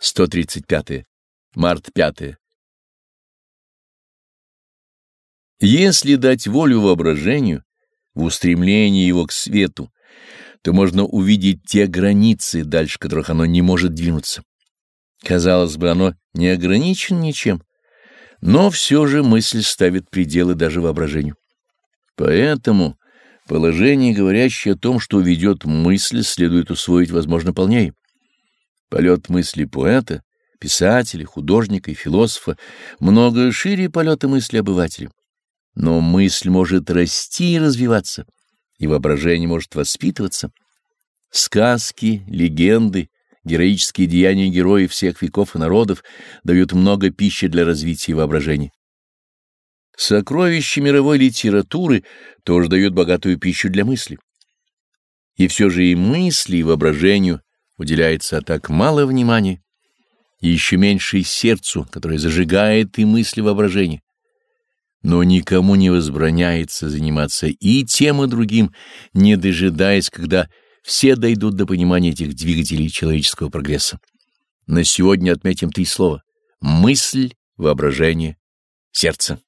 135. Март 5. Если дать волю воображению в устремлении его к свету, то можно увидеть те границы, дальше которых оно не может двинуться. Казалось бы, оно не ограничено ничем, но все же мысль ставит пределы даже воображению. Поэтому положение, говорящее о том, что ведет мысль, следует усвоить, возможно, полнее. Полет мысли поэта, писателя, художника и философа много шире полета мысли обывателя. Но мысль может расти и развиваться, и воображение может воспитываться. Сказки, легенды, героические деяния героев всех веков и народов дают много пищи для развития воображения. Сокровища мировой литературы тоже дают богатую пищу для мысли. И все же и мысли, и воображению уделяется так мало внимания, и еще меньше сердцу, которое зажигает и мысли воображения. Но никому не возбраняется заниматься и тем, и другим, не дожидаясь, когда все дойдут до понимания этих двигателей человеческого прогресса. На сегодня отметим три слова — мысль, воображение, сердце.